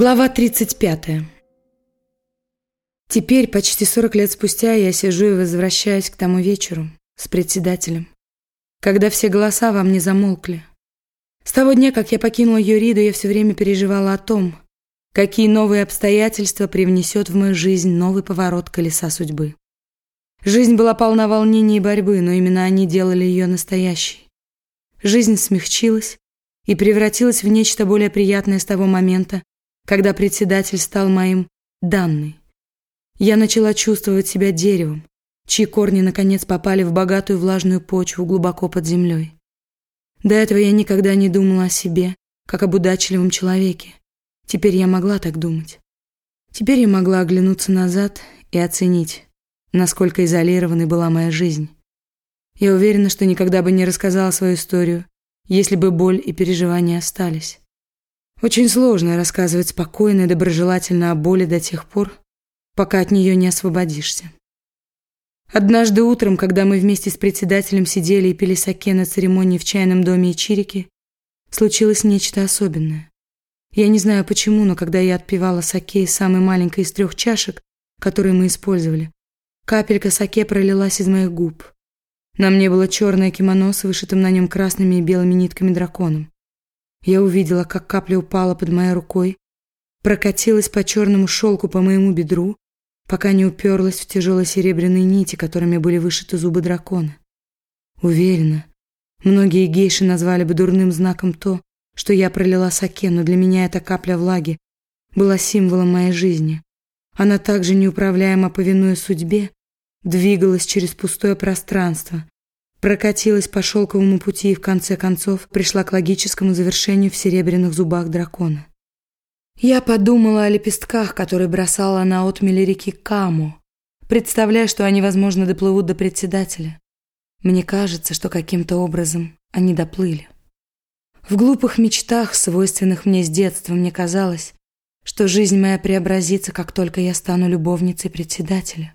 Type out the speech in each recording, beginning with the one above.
Глава 35. Теперь, почти 40 лет спустя, я сижу и возвращаюсь к тому вечеру с председателем, когда все голоса во мне замолкли. С того дня, как я покинула Юриду, я все время переживала о том, какие новые обстоятельства привнесет в мою жизнь новый поворот колеса судьбы. Жизнь была полна волнений и борьбы, но именно они делали ее настоящей. Жизнь смягчилась и превратилась в нечто более приятное с того момента, когда председатель стал моим данной. Я начала чувствовать себя деревом, чьи корни наконец попали в богатую влажную почву глубоко под землей. До этого я никогда не думала о себе, как об удачливом человеке. Теперь я могла так думать. Теперь я могла оглянуться назад и оценить, насколько изолированной была моя жизнь. Я уверена, что никогда бы не рассказала свою историю, если бы боль и переживания остались. Очень сложно рассказывать спокойно и доброжелательно о боли до тех пор, пока от нее не освободишься. Однажды утром, когда мы вместе с председателем сидели и пили саке на церемонии в чайном доме Ичирики, случилось нечто особенное. Я не знаю почему, но когда я отпивала саке из самой маленькой из трех чашек, которые мы использовали, капелька саке пролилась из моих губ. На мне было черное кимоно с вышитым на нем красными и белыми нитками драконом. Я увидела, как капля упала под моей рукой, прокатилась по черному шелку по моему бедру, пока не уперлась в тяжелые серебряные нити, которыми были вышиты зубы дракона. Уверена, многие гейши назвали бы дурным знаком то, что я пролила саке, но для меня эта капля влаги была символом моей жизни. Она также неуправляемо повинуя судьбе, двигалась через пустое пространство, прокатилась по шелковому пути и в конце концов пришла к логическому завершению в серебряных зубах дракона. Я подумала о лепестках, которые бросала на отмели реки Каму, представляя, что они, возможно, доплывут до председателя. Мне кажется, что каким-то образом они доплыли. В глупых мечтах, свойственных мне с детства, мне казалось, что жизнь моя преобразится, как только я стану любовницей председателя.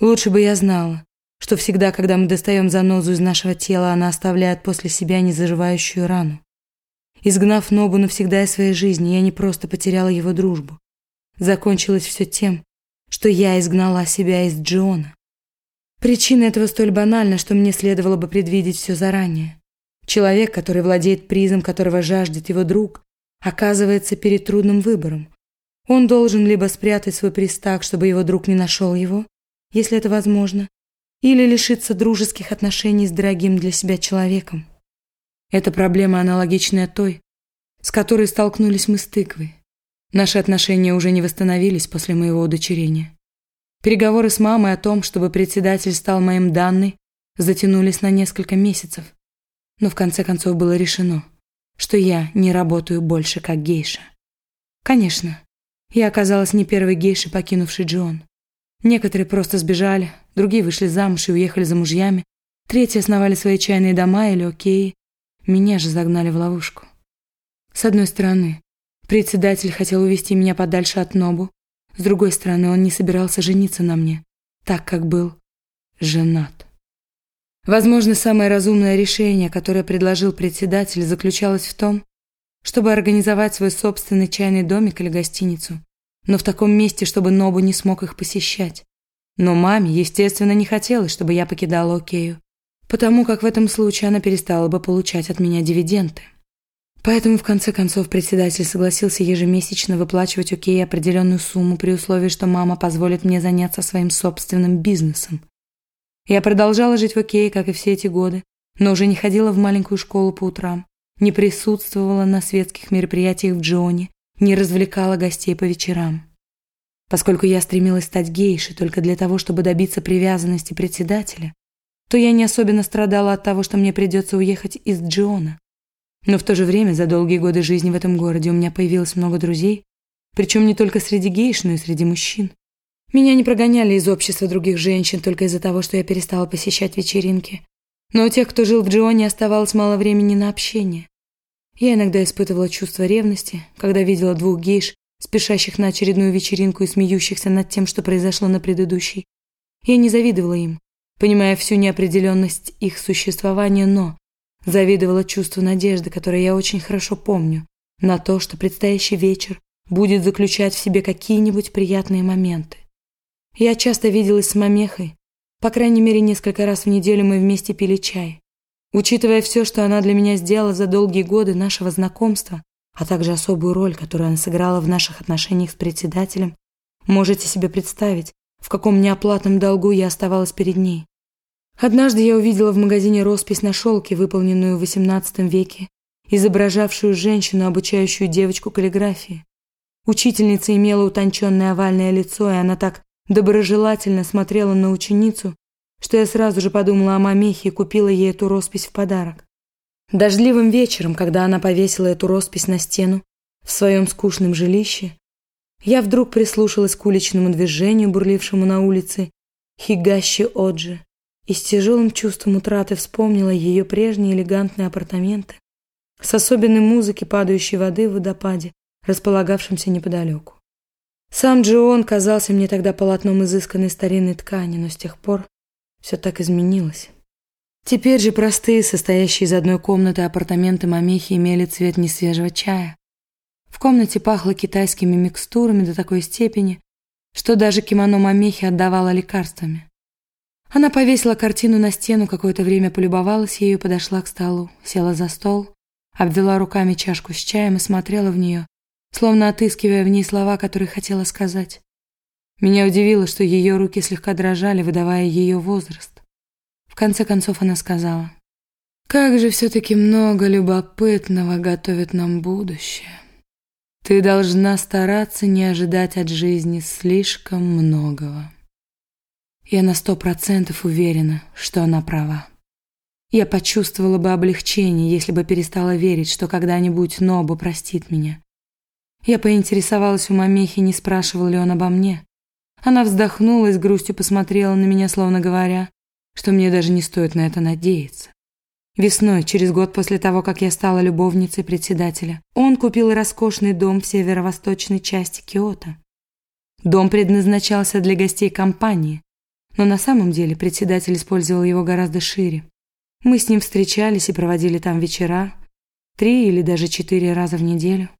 Лучше бы я знала, что всегда, когда мы достаем занозу из нашего тела, она оставляет после себя незаживающую рану. Изгнав Нобу навсегда из своей жизни, я не просто потеряла его дружбу. Закончилось все тем, что я изгнала себя из Джона. Причина этого столь банальна, что мне следовало бы предвидеть все заранее. Человек, который владеет призом, которого жаждет его друг, оказывается перед трудным выбором. Он должен либо спрятать свой приз так, чтобы его друг не нашел его, если это возможно, или лишиться дружеских отношений с дорогим для себя человеком. Эта проблема аналогичная той, с которой столкнулись мы с тыквой. Наши отношения уже не восстановились после моего удочерения. Переговоры с мамой о том, чтобы председатель стал моим данной, затянулись на несколько месяцев. Но в конце концов было решено, что я не работаю больше как гейша. Конечно, я оказалась не первой гейшей, покинувшей Джон. Некоторые просто сбежали, другие вышли замуж и уехали за мужьями, третьи основали свои чайные дома или окей. Меня же загнали в ловушку. С одной стороны, председатель хотел увести меня подальше от Нобу, с другой стороны, он не собирался жениться на мне, так как был женат. Возможно, самое разумное решение, которое предложил председатель, заключалось в том, чтобы организовать свой собственный чайный домик или гостиницу, но в таком месте, чтобы Нобу не смог их посещать. Но маме, естественно, не хотелось, чтобы я покидала Окею, потому как в этом случае она перестала бы получать от меня дивиденды. Поэтому, в конце концов, председатель согласился ежемесячно выплачивать Окее определенную сумму при условии, что мама позволит мне заняться своим собственным бизнесом. Я продолжала жить в Окее, как и все эти годы, но уже не ходила в маленькую школу по утрам, не присутствовала на светских мероприятиях в Джоне, не развлекала гостей по вечерам. Поскольку я стремилась стать гейшей только для того, чтобы добиться привязанности председателя, то я не особенно страдала от того, что мне придется уехать из Джиона. Но в то же время за долгие годы жизни в этом городе у меня появилось много друзей, причем не только среди гейш, но и среди мужчин. Меня не прогоняли из общества других женщин только из-за того, что я перестала посещать вечеринки. Но у тех, кто жил в Джионе, оставалось мало времени на общение. Я иногда испытывала чувство ревности, когда видела двух гейш, спешащих на очередную вечеринку и смеющихся над тем, что произошло на предыдущей. Я не завидовала им, понимая всю неопределенность их существования, но завидовала чувству надежды, которое я очень хорошо помню, на то, что предстоящий вечер будет заключать в себе какие-нибудь приятные моменты. Я часто виделась с Мамехой, по крайней мере, несколько раз в неделю мы вместе пили чай. Учитывая все, что она для меня сделала за долгие годы нашего знакомства, а также особую роль, которую она сыграла в наших отношениях с председателем, можете себе представить, в каком неоплатном долгу я оставалась перед ней. Однажды я увидела в магазине роспись на шелке, выполненную в XVIII веке, изображавшую женщину, обучающую девочку каллиграфии. Учительница имела утонченное овальное лицо, и она так доброжелательно смотрела на ученицу, что я сразу же подумала о мамехе и купила ей эту роспись в подарок. Дождливым вечером, когда она повесила эту роспись на стену в своем скучном жилище, я вдруг прислушалась к уличному движению, бурлившему на улице Хигащи Оджи, и с тяжелым чувством утраты вспомнила ее прежние элегантные апартаменты с особенной музыкой падающей воды в водопаде, располагавшемся неподалеку. Сам Джион казался мне тогда полотном изысканной старинной ткани, но с тех пор все так изменилось. Теперь же простые, состоящие из одной комнаты апартаменты Мамехи имели цвет несвежего чая. В комнате пахло китайскими микстурами до такой степени, что даже кимоно Мамехи отдавало лекарствами. Она повесила картину на стену, какое-то время полюбовалась ею, подошла к столу, села за стол, обвела руками чашку с чаем и смотрела в нее, словно отыскивая в ней слова, которые хотела сказать. Меня удивило, что ее руки слегка дрожали, выдавая ее возраст. В конце концов она сказала, «Как же все-таки много любопытного готовит нам будущее. Ты должна стараться не ожидать от жизни слишком многого». Я на сто процентов уверена, что она права. Я почувствовала бы облегчение, если бы перестала верить, что когда-нибудь Ноба простит меня. Я поинтересовалась у Мамехи, не спрашивал ли он обо мне. Она вздохнула и с грустью посмотрела на меня, словно говоря, что мне даже не стоит на это надеяться. Весной, через год после того, как я стала любовницей председателя, он купил роскошный дом в северо-восточной части Киото. Дом предназначался для гостей компании, но на самом деле председатель использовал его гораздо шире. Мы с ним встречались и проводили там вечера, три или даже четыре раза в неделю.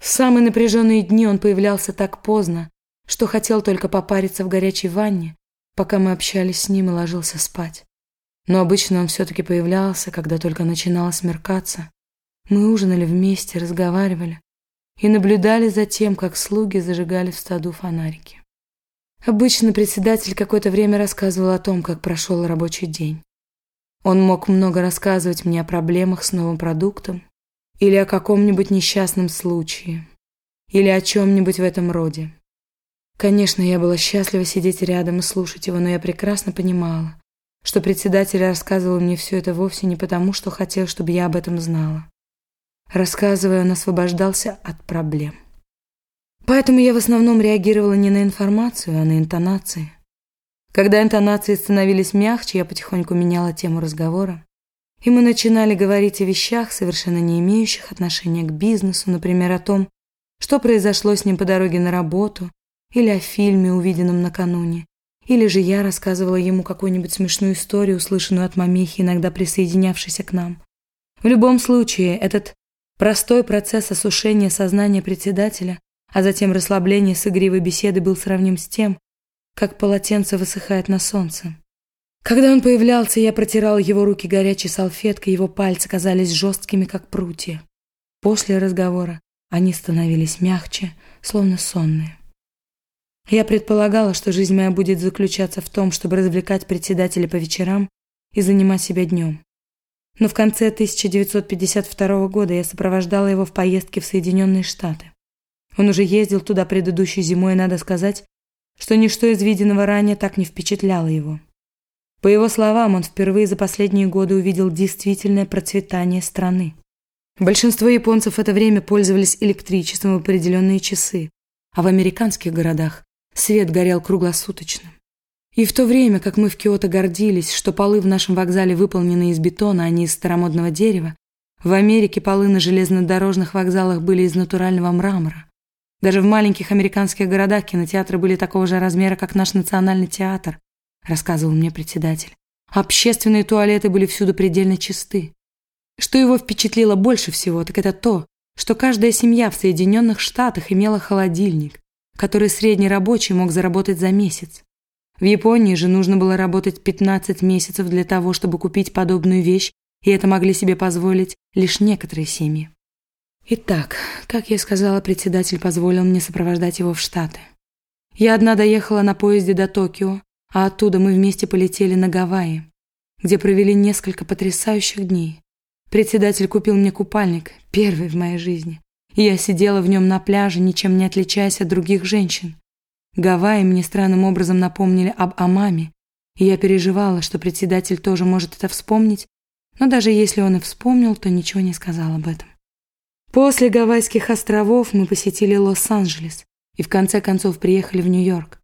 В самые напряженные дни он появлялся так поздно, что хотел только попариться в горячей ванне, пока мы общались с ним и ложился спать. Но обычно он все-таки появлялся, когда только начинало смеркаться. Мы ужинали вместе, разговаривали и наблюдали за тем, как слуги зажигали в саду фонарики. Обычно председатель какое-то время рассказывал о том, как прошел рабочий день. Он мог много рассказывать мне о проблемах с новым продуктом, или о каком-нибудь несчастном случае, или о чем-нибудь в этом роде. Конечно, я была счастлива сидеть рядом и слушать его, но я прекрасно понимала, что председатель рассказывал мне все это вовсе не потому, что хотел, чтобы я об этом знала. Рассказывая, он освобождался от проблем. Поэтому я в основном реагировала не на информацию, а на интонации. Когда интонации становились мягче, я потихоньку меняла тему разговора и мы начинали говорить о вещах, совершенно не имеющих отношения к бизнесу, например, о том, что произошло с ним по дороге на работу, или о фильме, увиденном накануне, или же я рассказывала ему какую-нибудь смешную историю, услышанную от мамихи, иногда присоединявшейся к нам. В любом случае, этот простой процесс осушения сознания председателя, а затем расслабления с игривой беседы был сравним с тем, как полотенце высыхает на солнце. Когда он появлялся, я протирал его руки горячей салфеткой, его пальцы казались жесткими, как прутья. После разговора они становились мягче, словно сонные. Я предполагала, что жизнь моя будет заключаться в том, чтобы развлекать председателя по вечерам и занимать себя днем. Но в конце 1952 года я сопровождала его в поездке в Соединенные Штаты. Он уже ездил туда предыдущей зимой, и надо сказать, что ничто из виденного ранее так не впечатляло его. По его словам, он впервые за последние годы увидел действительное процветание страны. Большинство японцев в это время пользовались электричеством в определенные часы, а в американских городах свет горел круглосуточно. И в то время, как мы в Киото гордились, что полы в нашем вокзале выполнены из бетона, а не из старомодного дерева, в Америке полы на железнодорожных вокзалах были из натурального мрамора. Даже в маленьких американских городах кинотеатры были такого же размера, как наш национальный театр, рассказывал мне председатель. Общественные туалеты были всюду предельно чисты. Что его впечатлило больше всего, так это то, что каждая семья в Соединенных Штатах имела холодильник, который средний рабочий мог заработать за месяц. В Японии же нужно было работать 15 месяцев для того, чтобы купить подобную вещь, и это могли себе позволить лишь некоторые семьи. Итак, как я сказала, председатель позволил мне сопровождать его в Штаты. Я одна доехала на поезде до Токио, а оттуда мы вместе полетели на Гавайи, где провели несколько потрясающих дней. Председатель купил мне купальник, первый в моей жизни, я сидела в нем на пляже, ничем не отличаясь от других женщин. Гавайи мне странным образом напомнили об Амаме, и я переживала, что председатель тоже может это вспомнить, но даже если он и вспомнил, то ничего не сказал об этом. После Гавайских островов мы посетили Лос-Анджелес и в конце концов приехали в Нью-Йорк.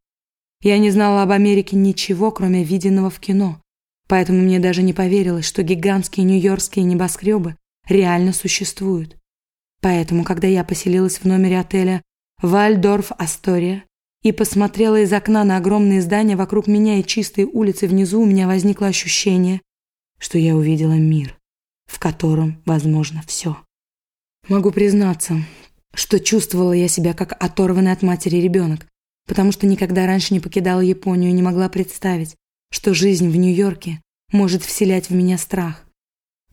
Я не знала об Америке ничего, кроме виденного в кино, поэтому мне даже не поверилось, что гигантские нью-йоркские небоскребы реально существуют. Поэтому, когда я поселилась в номере отеля Вальдорф Астория и посмотрела из окна на огромные здания вокруг меня и чистые улицы внизу, у меня возникло ощущение, что я увидела мир, в котором возможно все. Могу признаться, что чувствовала я себя как оторванный от матери ребенок, потому что никогда раньше не покидала Японию и не могла представить, что жизнь в Нью-Йорке может вселять в меня страх.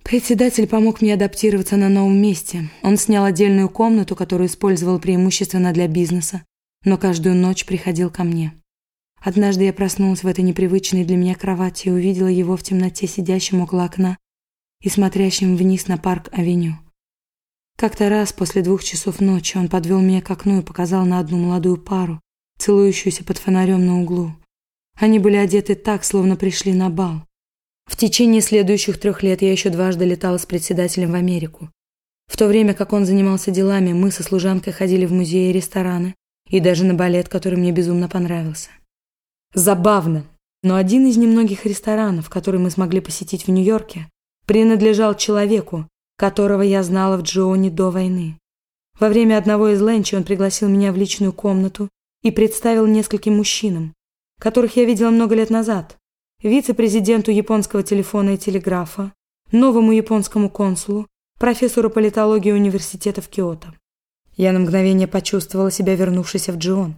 Председатель помог мне адаптироваться на новом месте. Он снял отдельную комнату, которую использовал преимущественно для бизнеса, но каждую ночь приходил ко мне. Однажды я проснулась в этой непривычной для меня кровати и увидела его в темноте сидящим около окна и смотрящим вниз на парк-авеню. Как-то раз после двух часов ночи он подвел меня к окну и показал на одну молодую пару, целующуюся под фонарем на углу. Они были одеты так, словно пришли на бал. В течение следующих трех лет я еще дважды летала с председателем в Америку. В то время как он занимался делами, мы со служанкой ходили в музеи и рестораны, и даже на балет, который мне безумно понравился. Забавно, но один из немногих ресторанов, который мы смогли посетить в Нью-Йорке, принадлежал человеку, которого я знала в Джоне до войны. Во время одного из ленчи он пригласил меня в личную комнату и представил нескольким мужчинам, которых я видела много лет назад, вице-президенту японского телефона и телеграфа, новому японскому консулу, профессору политологии университета в Киото. Я на мгновение почувствовала себя вернувшейся в Джион.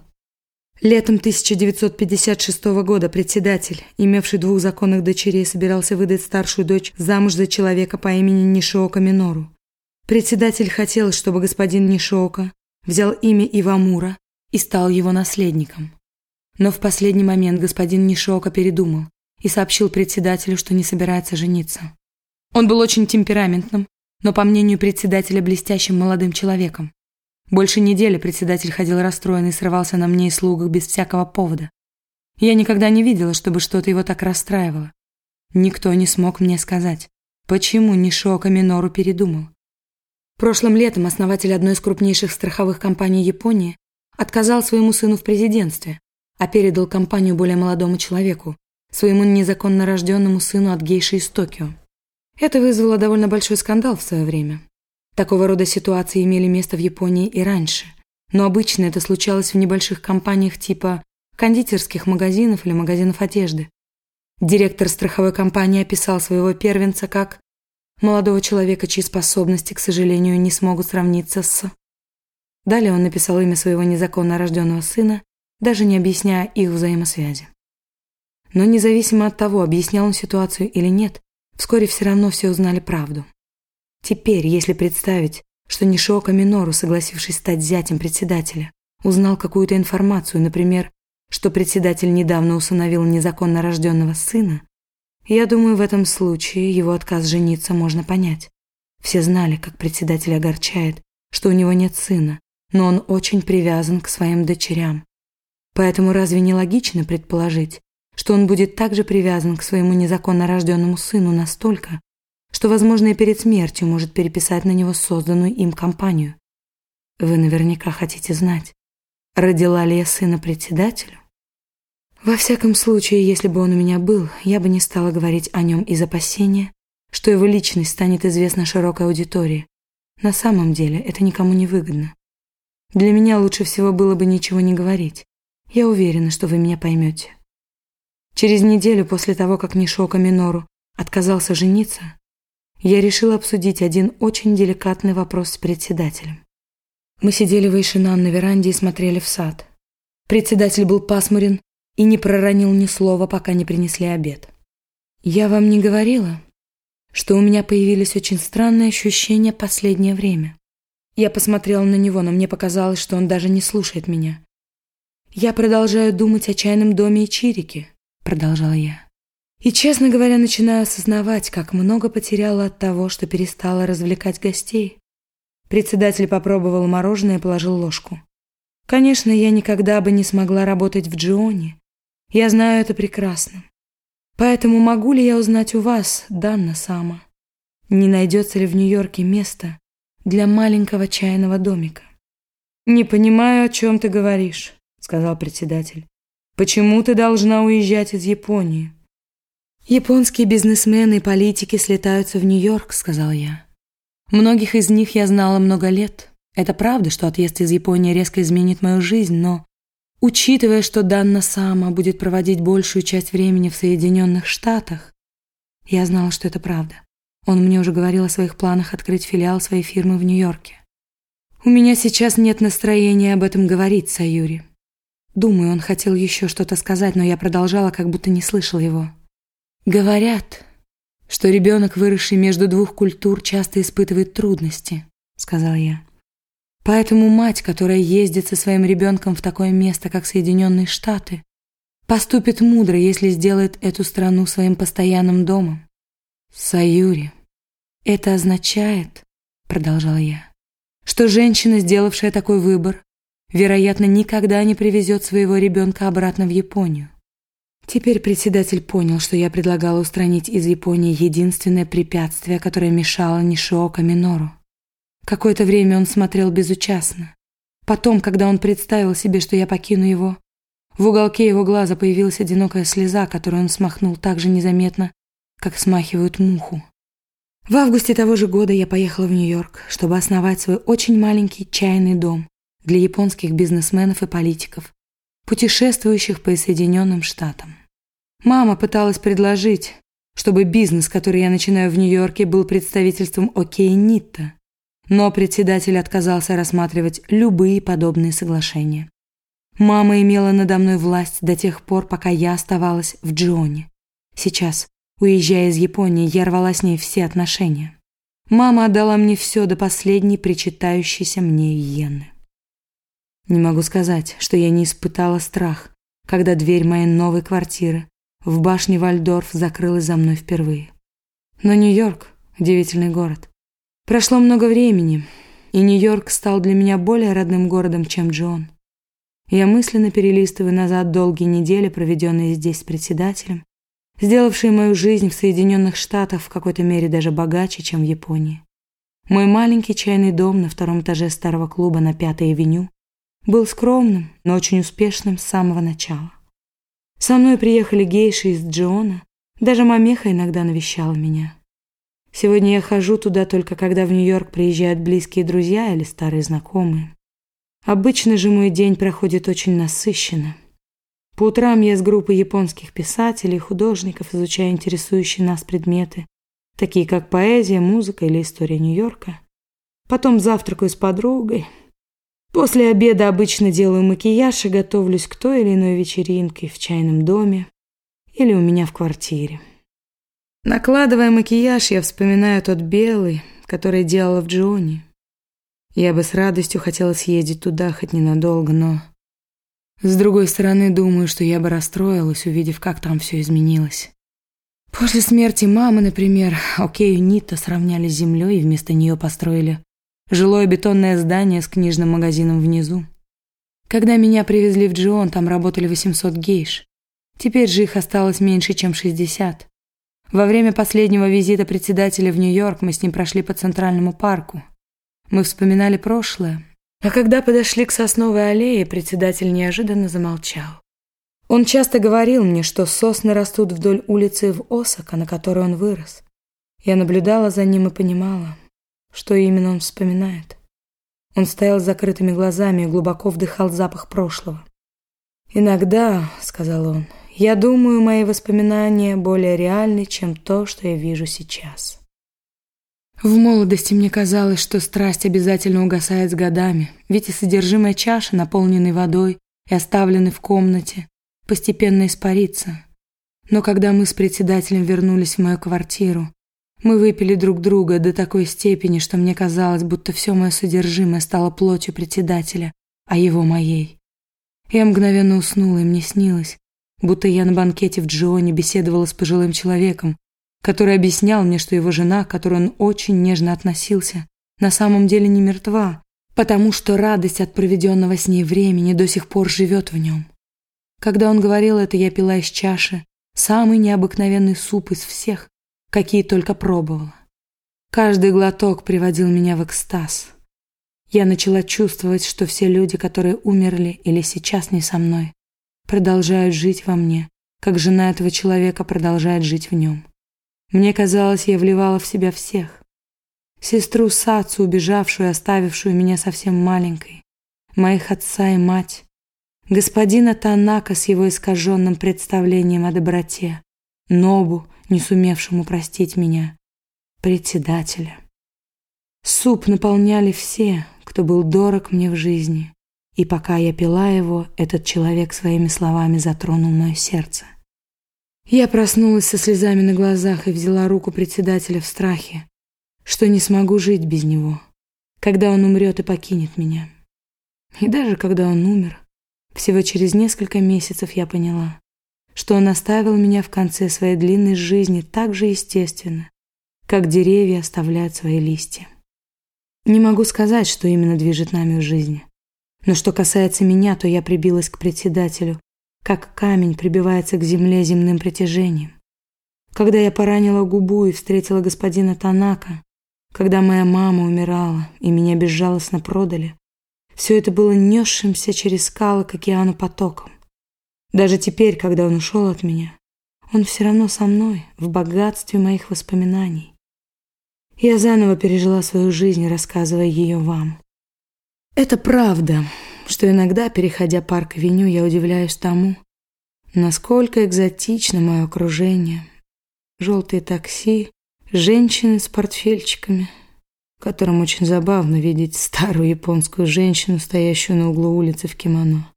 Летом 1956 года председатель, имевший двух законных дочерей, собирался выдать старшую дочь замуж за человека по имени Нишиока Минору. Председатель хотел, чтобы господин Нишиока взял имя Ивамура и стал его наследником. Но в последний момент господин Нишиока передумал и сообщил председателю, что не собирается жениться. Он был очень темпераментным, но, по мнению председателя, блестящим молодым человеком. Больше недели председатель ходил расстроенный и срывался на мне и слугах без всякого повода. Я никогда не видела, чтобы что-то его так расстраивало. Никто не смог мне сказать, почему Нишока Минору передумал. Прошлым летом основатель одной из крупнейших страховых компаний Японии отказал своему сыну в президентстве, а передал компанию более молодому человеку, своему незаконно рожденному сыну от гейши из Токио. Это вызвало довольно большой скандал в свое время. Такого рода ситуации имели место в Японии и раньше, но обычно это случалось в небольших компаниях типа кондитерских магазинов или магазинов одежды. Директор страховой компании описал своего первенца как молодого человека, чьи способности, к сожалению, не смогут сравниться с... Далее он написал имя своего незаконно рожденного сына, даже не объясняя их взаимосвязи. Но независимо от того, объяснял он ситуацию или нет, вскоре все равно все узнали правду. Теперь, если представить, что Нишиока Минору, согласившись стать зятем председателя, узнал какую-то информацию, например, что председатель недавно усыновил незаконно рожденного сына, я думаю, в этом случае его отказ жениться можно понять. Все знали, как председатель огорчает, что у него нет сына, но он очень привязан к своим дочерям. Поэтому разве не логично предположить, что он будет также привязан к своему незаконно рожденному сыну настолько, что, возможно, и перед смертью может переписать на него созданную им компанию. Вы наверняка хотите знать, родила ли я сына председателю? Во всяком случае, если бы он у меня был, я бы не стала говорить о нем из опасения, что его личность станет известна широкой аудитории. На самом деле это никому не выгодно. Для меня лучше всего было бы ничего не говорить. Я уверена, что вы меня поймете. Через неделю после того, как Нишока Минору отказался жениться, я решила обсудить один очень деликатный вопрос с председателем. Мы сидели в Эйшинан на веранде и смотрели в сад. Председатель был пасмурен и не проронил ни слова, пока не принесли обед. «Я вам не говорила, что у меня появились очень странные ощущения последнее время?» Я посмотрела на него, но мне показалось, что он даже не слушает меня. «Я продолжаю думать о чайном доме и чирике», — продолжала я. «И, честно говоря, начинаю осознавать, как много потеряла от того, что перестала развлекать гостей. Председатель попробовал мороженое и положил ложку. Конечно, я никогда бы не смогла работать в Джионе. Я знаю это прекрасно. Поэтому могу ли я узнать у вас, Данна Сама, не найдется ли в Нью-Йорке место для маленького чайного домика? «Не понимаю, о чем ты говоришь», — сказал председатель. «Почему ты должна уезжать из Японии?» «Японские бизнесмены и политики слетаются в Нью-Йорк», — сказал я. Многих из них я знала много лет. Это правда, что отъезд из Японии резко изменит мою жизнь, но, учитывая, что Данна Сама будет проводить большую часть времени в Соединенных Штатах, я знала, что это правда. Он мне уже говорил о своих планах открыть филиал своей фирмы в Нью-Йорке. У меня сейчас нет настроения об этом говорить, Саюри. Думаю, он хотел еще что-то сказать, но я продолжала, как будто не слышал его. Говорят, что ребенок, выросший между двух культур, часто испытывает трудности, сказал я. Поэтому мать, которая ездит со своим ребенком в такое место, как Соединенные Штаты, поступит мудро, если сделает эту страну своим постоянным домом. Саюри. Это означает, продолжал я, что женщина, сделавшая такой выбор, вероятно, никогда не привезет своего ребенка обратно в Японию. Теперь председатель понял, что я предлагала устранить из Японии единственное препятствие, которое мешало Нишио Каминору. Какое-то время он смотрел безучастно. Потом, когда он представил себе, что я покину его, в уголке его глаза появилась одинокая слеза, которую он смахнул так же незаметно, как смахивают муху. В августе того же года я поехала в Нью-Йорк, чтобы основать свой очень маленький чайный дом для японских бизнесменов и политиков, путешествующих по Соединенным Штатам. Мама пыталась предложить, чтобы бизнес, который я начинаю в Нью-Йорке, был представительством Окей но председатель отказался рассматривать любые подобные соглашения. Мама имела надо мной власть до тех пор, пока я оставалась в Джоне. Сейчас, уезжая из Японии, я рвала с ней все отношения. Мама отдала мне все до последней причитающейся мне иены. Не могу сказать, что я не испытала страх, когда дверь моей новой квартиры в башне Вальдорф закрылась за мной впервые. Но Нью-Йорк – удивительный город. Прошло много времени, и Нью-Йорк стал для меня более родным городом, чем Джон. Я мысленно перелистываю назад долгие недели, проведенные здесь с председателем, сделавшие мою жизнь в Соединенных Штатах в какой-то мере даже богаче, чем в Японии. Мой маленький чайный дом на втором этаже старого клуба на Пятой авеню был скромным, но очень успешным с самого начала. Со мной приехали гейши из Джона. Даже мамеха иногда навещала меня. Сегодня я хожу туда только когда в Нью-Йорк приезжают близкие друзья или старые знакомые. Обычно же мой день проходит очень насыщенно. По утрам я с группой японских писателей и художников изучаю интересующие нас предметы, такие как поэзия, музыка или история Нью-Йорка. Потом завтракаю с подругой, После обеда обычно делаю макияж и готовлюсь к той или иной вечеринке в чайном доме или у меня в квартире. Накладывая макияж, я вспоминаю тот белый, который делала в Джоне. Я бы с радостью хотела съездить туда хоть ненадолго, но... С другой стороны, думаю, что я бы расстроилась, увидев, как там все изменилось. После смерти мамы, например, Окею Нита сравняли с землей и вместо нее построили Жилое бетонное здание с книжным магазином внизу. Когда меня привезли в Джион, там работали 800 гейш. Теперь же их осталось меньше, чем 60. Во время последнего визита председателя в Нью-Йорк мы с ним прошли по Центральному парку. Мы вспоминали прошлое. А когда подошли к Сосновой аллее, председатель неожиданно замолчал. Он часто говорил мне, что сосны растут вдоль улицы в Осака, на которой он вырос. Я наблюдала за ним и понимала, что именно он вспоминает? Он стоял с закрытыми глазами и глубоко вдыхал запах прошлого. «Иногда», — сказал он, — «я думаю, мои воспоминания более реальны, чем то, что я вижу сейчас». В молодости мне казалось, что страсть обязательно угасает с годами, ведь и содержимое чаши, наполненной водой и оставленной в комнате, постепенно испарится. Но когда мы с председателем вернулись в мою квартиру, мы выпили друг друга до такой степени, что мне казалось, будто все мое содержимое стало плотью председателя, а его моей. Я мгновенно уснула, и мне снилось, будто я на банкете в Джионе беседовала с пожилым человеком, который объяснял мне, что его жена, к которой он очень нежно относился, на самом деле не мертва, потому что радость от проведенного с ней времени до сих пор живет в нем. Когда он говорил это, я пила из чаши самый необыкновенный суп из всех, какие только пробовала. Каждый глоток приводил меня в экстаз. Я начала чувствовать, что все люди, которые умерли или сейчас не со мной, продолжают жить во мне, как жена этого человека продолжает жить в нем. Мне казалось, я вливала в себя всех. Сестру Сацу, убежавшую оставившую меня совсем маленькой, моих отца и мать, господина Танака с его искаженным представлением о доброте, Нобу, не сумевшему простить меня, председателя. Суп наполняли все, кто был дорог мне в жизни, и пока я пила его, этот человек своими словами затронул мое сердце. Я проснулась со слезами на глазах и взяла руку председателя в страхе, что не смогу жить без него, когда он умрет и покинет меня. И даже когда он умер, всего через несколько месяцев я поняла, что он оставил меня в конце своей длинной жизни так же естественно, как деревья оставляют свои листья. Не могу сказать, что именно движет нами в жизни. Но что касается меня, то я прибилась к председателю как камень прибивается к земле земным притяжением. Когда я поранила губу и встретила господина Танака, когда моя мама умирала и меня безжалостно продали, все это было несшимся через скалы к океану потоком. Даже теперь, когда он ушел от меня, он все равно со мной, в богатстве моих воспоминаний. Я заново пережила свою жизнь, рассказывая ее вам. Это правда, что иногда, переходя парк-авеню, я удивляюсь тому, насколько экзотично мое окружение. Желтые такси, женщины с портфельчиками, которым очень забавно видеть старую японскую женщину, стоящую на углу улицы в кимоно.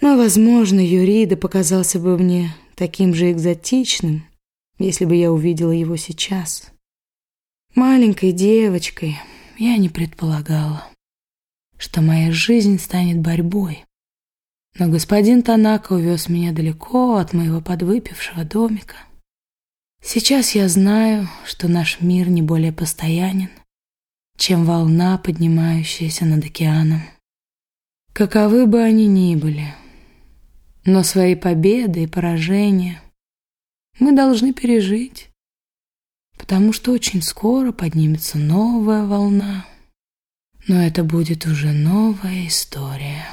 Но, возможно, Юрида показался бы мне таким же экзотичным, если бы я увидела его сейчас. Маленькой девочкой я не предполагала что моя жизнь станет борьбой. Но господин Танака увез меня далеко от моего подвыпившего домика. Сейчас я знаю, что наш мир не более постоянен, чем волна, поднимающаяся над океаном. Каковы бы они ни были, но свои победы и поражения мы должны пережить, потому что очень скоро поднимется новая волна — но это будет уже новая история.